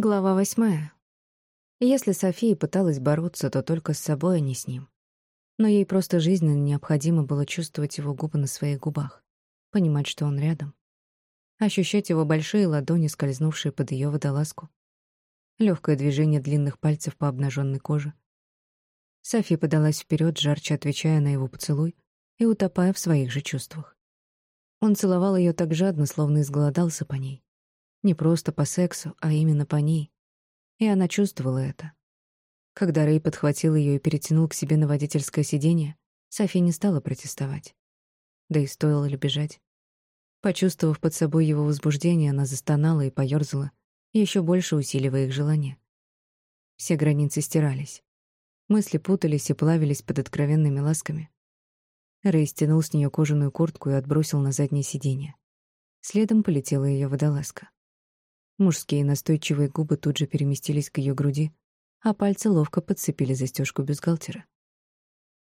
Глава восьмая. Если София пыталась бороться, то только с собой, а не с ним. Но ей просто жизненно необходимо было чувствовать его губы на своих губах, понимать, что он рядом, ощущать его большие ладони, скользнувшие под ее водолазку, легкое движение длинных пальцев по обнаженной коже. София подалась вперед, жарче отвечая на его поцелуй и утопая в своих же чувствах. Он целовал ее так жадно, словно изголодался по ней. Не просто по сексу, а именно по ней. И она чувствовала это. Когда Рэй подхватил ее и перетянул к себе на водительское сиденье, Софи не стала протестовать. Да и стоило ли бежать? Почувствовав под собой его возбуждение, она застонала и поёрзала, еще больше усиливая их желание. Все границы стирались. Мысли путались и плавились под откровенными ласками. Рэй стянул с нее кожаную куртку и отбросил на заднее сиденье. Следом полетела ее водолазка. Мужские настойчивые губы тут же переместились к ее груди, а пальцы ловко подцепили застежку бюстгальтера.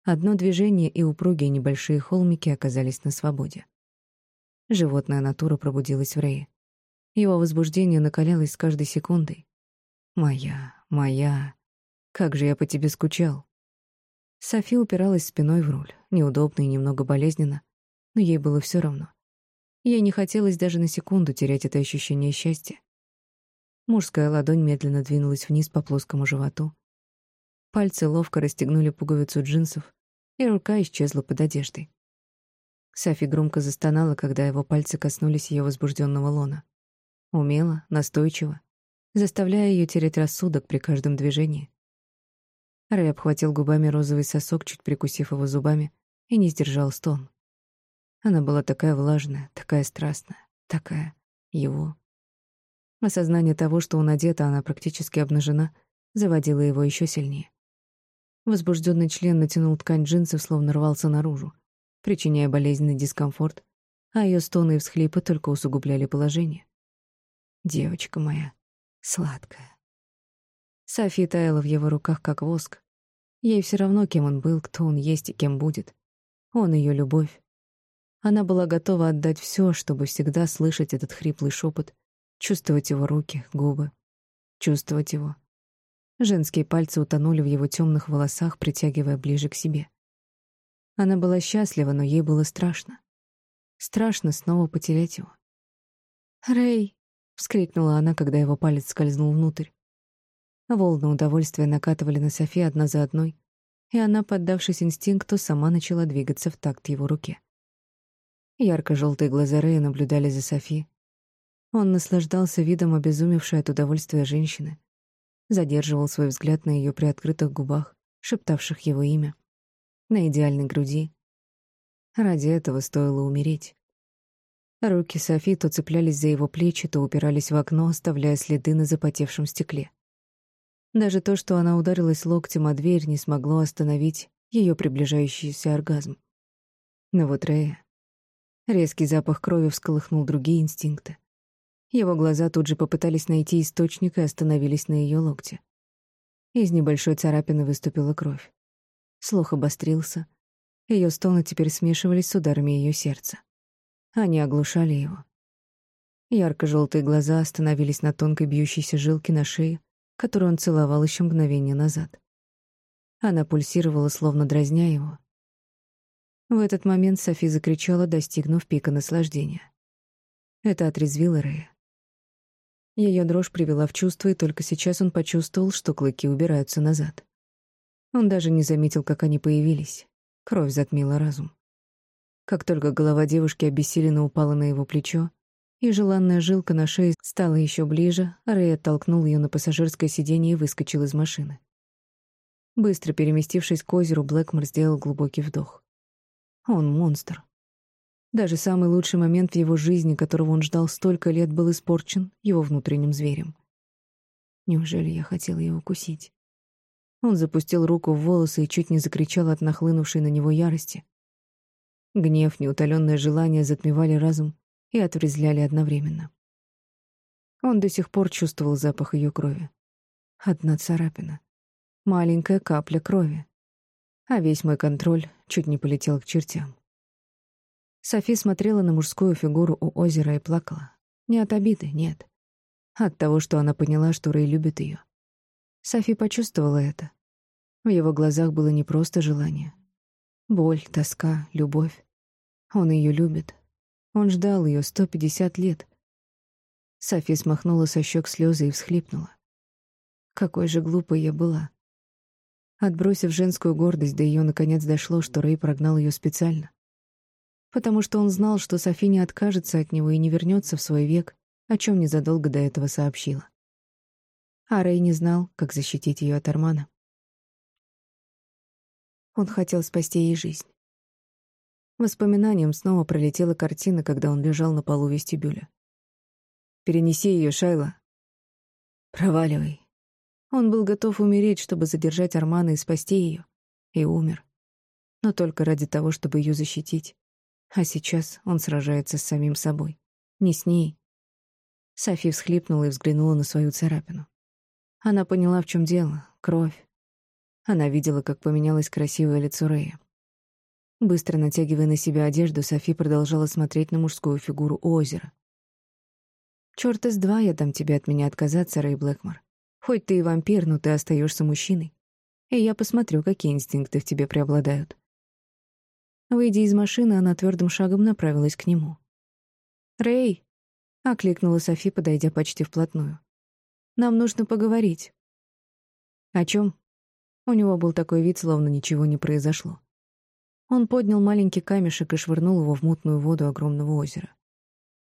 Одно движение, и упругие небольшие холмики оказались на свободе. Животная натура пробудилась в Рее. Его возбуждение накалялось с каждой секундой. «Моя, моя, как же я по тебе скучал!» Софи упиралась спиной в руль, неудобно и немного болезненно, но ей было все равно. Ей не хотелось даже на секунду терять это ощущение счастья. Мужская ладонь медленно двинулась вниз по плоскому животу. Пальцы ловко расстегнули пуговицу джинсов, и рука исчезла под одеждой. Софи громко застонала, когда его пальцы коснулись ее возбужденного лона. Умело, настойчиво, заставляя ее терять рассудок при каждом движении. Рэй обхватил губами розовый сосок, чуть прикусив его зубами, и не сдержал стон. Она была такая влажная, такая страстная, такая его. Осознание того, что он одет, а она практически обнажена, заводило его еще сильнее. Возбужденный член натянул ткань джинсов, словно рвался наружу, причиняя болезненный дискомфорт, а ее стоны и всхлипы только усугубляли положение. Девочка моя, сладкая. Софи таяла в его руках, как воск. Ей все равно, кем он был, кто он есть и кем будет. Он ее любовь. Она была готова отдать все, чтобы всегда слышать этот хриплый шепот чувствовать его руки, губы, чувствовать его. Женские пальцы утонули в его темных волосах, притягивая ближе к себе. Она была счастлива, но ей было страшно. Страшно снова потерять его. «Рэй!» — вскрикнула она, когда его палец скользнул внутрь. Волны удовольствия накатывали на Софи одна за одной, и она, поддавшись инстинкту, сама начала двигаться в такт его руке. Ярко-желтые глаза Рэя наблюдали за Софи, он наслаждался видом обезумевшей от удовольствия женщины, задерживал свой взгляд на ее приоткрытых губах, шептавших его имя, на идеальной груди. Ради этого стоило умереть. Руки Софи то цеплялись за его плечи, то упирались в окно, оставляя следы на запотевшем стекле. Даже то, что она ударилась локтем о дверь, не смогло остановить ее приближающийся оргазм. Но вот Рея... Резкий запах крови всколыхнул другие инстинкты. Его глаза тут же попытались найти источник и остановились на ее локте. Из небольшой царапины выступила кровь. Слух обострился. Ее стоны теперь смешивались с ударами ее сердца. Они оглушали его. Ярко-желтые глаза остановились на тонкой бьющейся жилке на шее, которую он целовал еще мгновение назад. Она пульсировала, словно дразня его. В этот момент Софи закричала, достигнув пика наслаждения. Это отрезвило Рэя. Ее дрожь привела в чувство, и только сейчас он почувствовал, что клыки убираются назад. Он даже не заметил, как они появились. Кровь затмила разум. Как только голова девушки обессиленно упала на его плечо, и желанная жилка на шее стала еще ближе, Рэй оттолкнул ее на пассажирское сиденье и выскочил из машины. Быстро переместившись к озеру, Блэкмор сделал глубокий вдох. Он монстр. Даже самый лучший момент в его жизни, которого он ждал столько лет, был испорчен его внутренним зверем. Неужели я хотела его укусить? Он запустил руку в волосы и чуть не закричал от нахлынувшей на него ярости. Гнев, неутоленное желание затмевали разум и отврезляли одновременно. Он до сих пор чувствовал запах ее крови. Одна царапина. Маленькая капля крови. А весь мой контроль чуть не полетел к чертям. Софи смотрела на мужскую фигуру у озера и плакала. Не от обиды, нет. От того, что она поняла, что Рэй любит ее. Софи почувствовала это. В его глазах было не просто желание. Боль, тоска, любовь. Он ее любит. Он ждал ее 150 лет. Софи смахнула со щек слезы и всхлипнула. Какой же глупой я была. Отбросив женскую гордость, до ее наконец дошло, что Рэй прогнал ее специально. Потому что он знал, что Софи не откажется от него и не вернется в свой век, о чем незадолго до этого сообщила. А Рэй не знал, как защитить ее от Армана. Он хотел спасти ей жизнь. Воспоминанием снова пролетела картина, когда он лежал на полу вестибюля. «Перенеси ее, Шайла». «Проваливай». Он был готов умереть, чтобы задержать Армана и спасти ее. И умер. Но только ради того, чтобы ее защитить. А сейчас он сражается с самим собой. Не с ней. Софи всхлипнула и взглянула на свою царапину. Она поняла, в чем дело. Кровь. Она видела, как поменялось красивое лицо Рэя. Быстро натягивая на себя одежду, Софи продолжала смотреть на мужскую фигуру у озера. «Чёрт из два я дам тебе от меня отказаться, Рэй Блэкмор. Хоть ты и вампир, но ты остаешься мужчиной. И я посмотрю, какие инстинкты в тебе преобладают». Выйдя из машины, она твердым шагом направилась к нему. «Рэй!» — окликнула Софи, подойдя почти вплотную. «Нам нужно поговорить». «О чем? У него был такой вид, словно ничего не произошло. Он поднял маленький камешек и швырнул его в мутную воду огромного озера.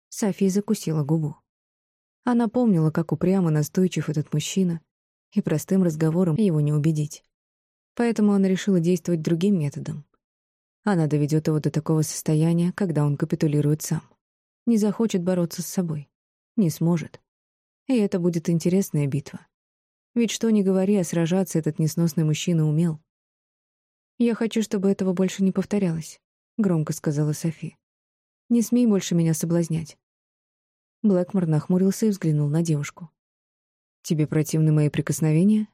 София закусила губу. Она помнила, как упрямо настойчив этот мужчина, и простым разговором его не убедить. Поэтому она решила действовать другим методом. Она доведет его до такого состояния, когда он капитулирует сам. Не захочет бороться с собой. Не сможет. И это будет интересная битва. Ведь что ни говори, а сражаться этот несносный мужчина умел. «Я хочу, чтобы этого больше не повторялось», — громко сказала Софи. «Не смей больше меня соблазнять». Блэкмор нахмурился и взглянул на девушку. «Тебе противны мои прикосновения?»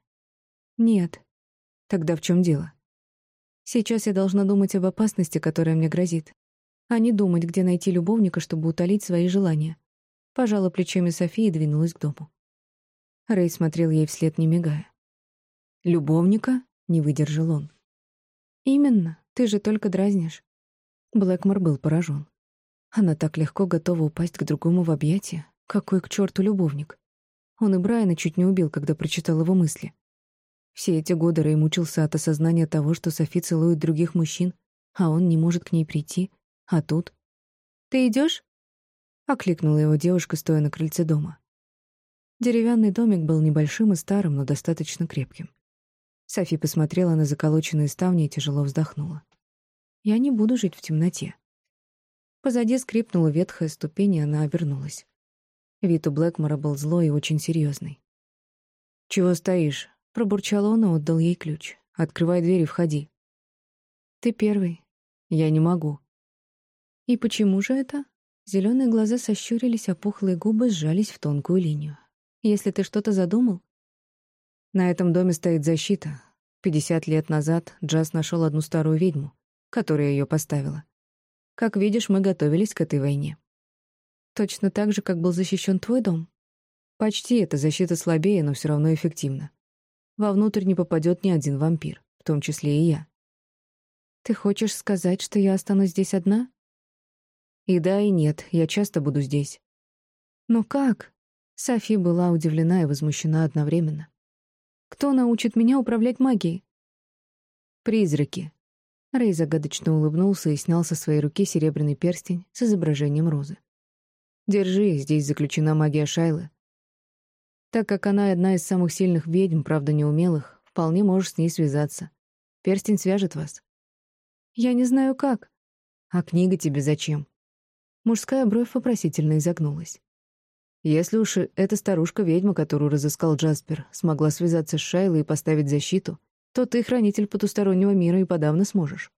«Нет». «Тогда в чем дело?» «Сейчас я должна думать об опасности, которая мне грозит, а не думать, где найти любовника, чтобы утолить свои желания». Пожала плечами Софии и двинулась к дому. Рэй смотрел ей вслед, не мигая. «Любовника?» — не выдержал он. «Именно, ты же только дразнишь». Блэкмор был поражен. Она так легко готова упасть к другому в объятия. Какой к черту любовник? Он и Брайана чуть не убил, когда прочитал его мысли. Все эти годы Рэй мучился от осознания того, что Софи целует других мужчин, а он не может к ней прийти. А тут... «Ты идешь? окликнула его девушка, стоя на крыльце дома. Деревянный домик был небольшим и старым, но достаточно крепким. Софи посмотрела на заколоченные ставни и тяжело вздохнула. «Я не буду жить в темноте». Позади скрипнула ветхая ступень, и она обернулась. Вид у Блэкмора был злой и очень серьезный. «Чего стоишь?» — пробурчал он и отдал ей ключ. «Открывай дверь и входи». «Ты первый». «Я не могу». «И почему же это?» Зеленые глаза сощурились, а пухлые губы сжались в тонкую линию если ты что-то задумал. На этом доме стоит защита. Пятьдесят лет назад Джаз нашел одну старую ведьму, которая ее поставила. Как видишь, мы готовились к этой войне. Точно так же, как был защищен твой дом? Почти эта защита слабее, но все равно эффективна. Вовнутрь не попадет ни один вампир, в том числе и я. Ты хочешь сказать, что я останусь здесь одна? И да, и нет, я часто буду здесь. Но как? Софи была удивлена и возмущена одновременно. «Кто научит меня управлять магией?» «Призраки». Рэй загадочно улыбнулся и снял со своей руки серебряный перстень с изображением розы. «Держи, здесь заключена магия Шайлы. Так как она одна из самых сильных ведьм, правда неумелых, вполне можешь с ней связаться. Перстень свяжет вас». «Я не знаю как». «А книга тебе зачем?» Мужская бровь вопросительно изогнулась. Если уж эта старушка-ведьма, которую разыскал Джаспер, смогла связаться с Шайлой и поставить защиту, то ты хранитель потустороннего мира и подавно сможешь.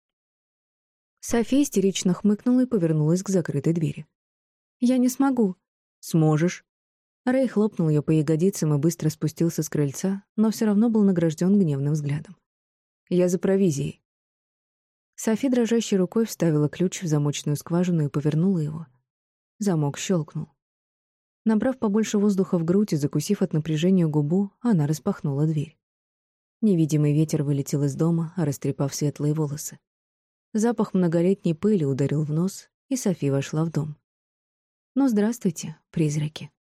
София истерично хмыкнула и повернулась к закрытой двери. «Я не смогу». «Сможешь». Рэй хлопнул ее по ягодицам и быстро спустился с крыльца, но все равно был награжден гневным взглядом. «Я за провизией». Софи дрожащей рукой вставила ключ в замочную скважину и повернула его. Замок щелкнул. Набрав побольше воздуха в грудь и закусив от напряжения губу, она распахнула дверь. Невидимый ветер вылетел из дома, растрепав светлые волосы. Запах многолетней пыли ударил в нос, и Софи вошла в дом. «Ну, здравствуйте, призраки».